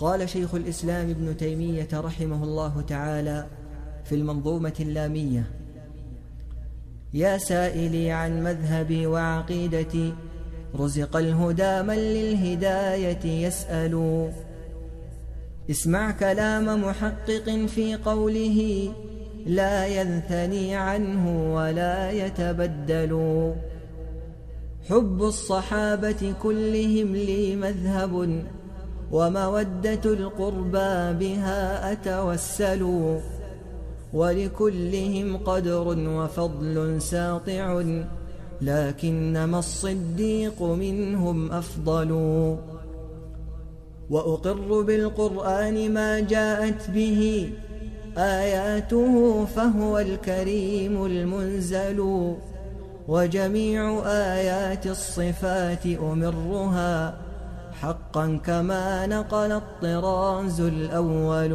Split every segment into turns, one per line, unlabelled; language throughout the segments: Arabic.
قال شيخ الإسلام ابن تيمية رحمه الله تعالى في المنظومة اللامية يا سائلي عن مذهبي وعقيدتي رزق الهدى من للهداية يسأل. اسمع كلام محقق في قوله لا ينثني عنه ولا يتبدل. حب الصحابة كلهم لي مذهب ومودة القربى بها أتوسل ولكلهم قدر وفضل ساطع لكنما الصديق منهم أفضل. وأقر بالقرآن ما جاءت به آياته فهو الكريم المنزل وجميع آيات الصفات أمرها حقا كما نقل الطراز الأول.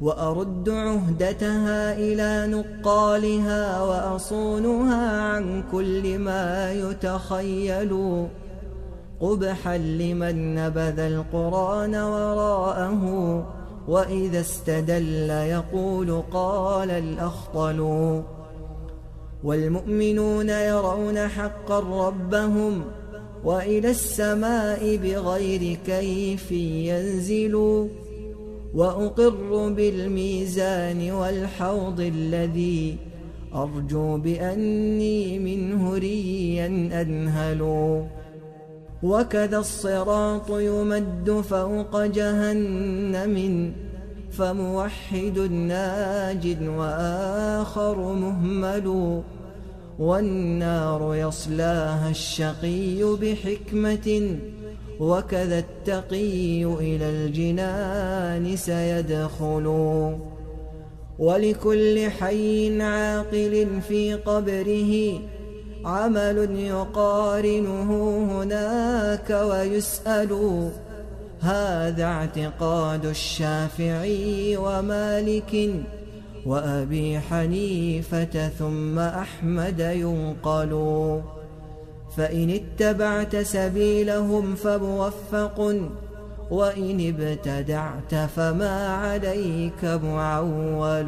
وأرد عهدتها إلى نقالها وأصونها عن كل ما يتخيل. قبحا لمن نبذ القرآن وراءه وإذا استدل يقول قال الأخطل. والمؤمنون يرون حقا ربهم وإلى السماء بغير كيف ينزل. وأقر بالميزان والحوض الذي أرجو بأني منه ريا أنهل. وكذا الصراط يمد فوق جهنم فموحد ناج وآخر مهمل. والنار يصلاها الشقي بحكمة وكذا التقي إلى الجنان سيدخل. ولكل حي عاقل في قبره عمل يقارنه هناك ويسأل هذا اعتقاد الشافعي ومالك؟ وأبي حنيفة ثم أحمد ينقل. فإن اتبعت سبيلهم فموفق وإن ابتدعت فما عليك معول.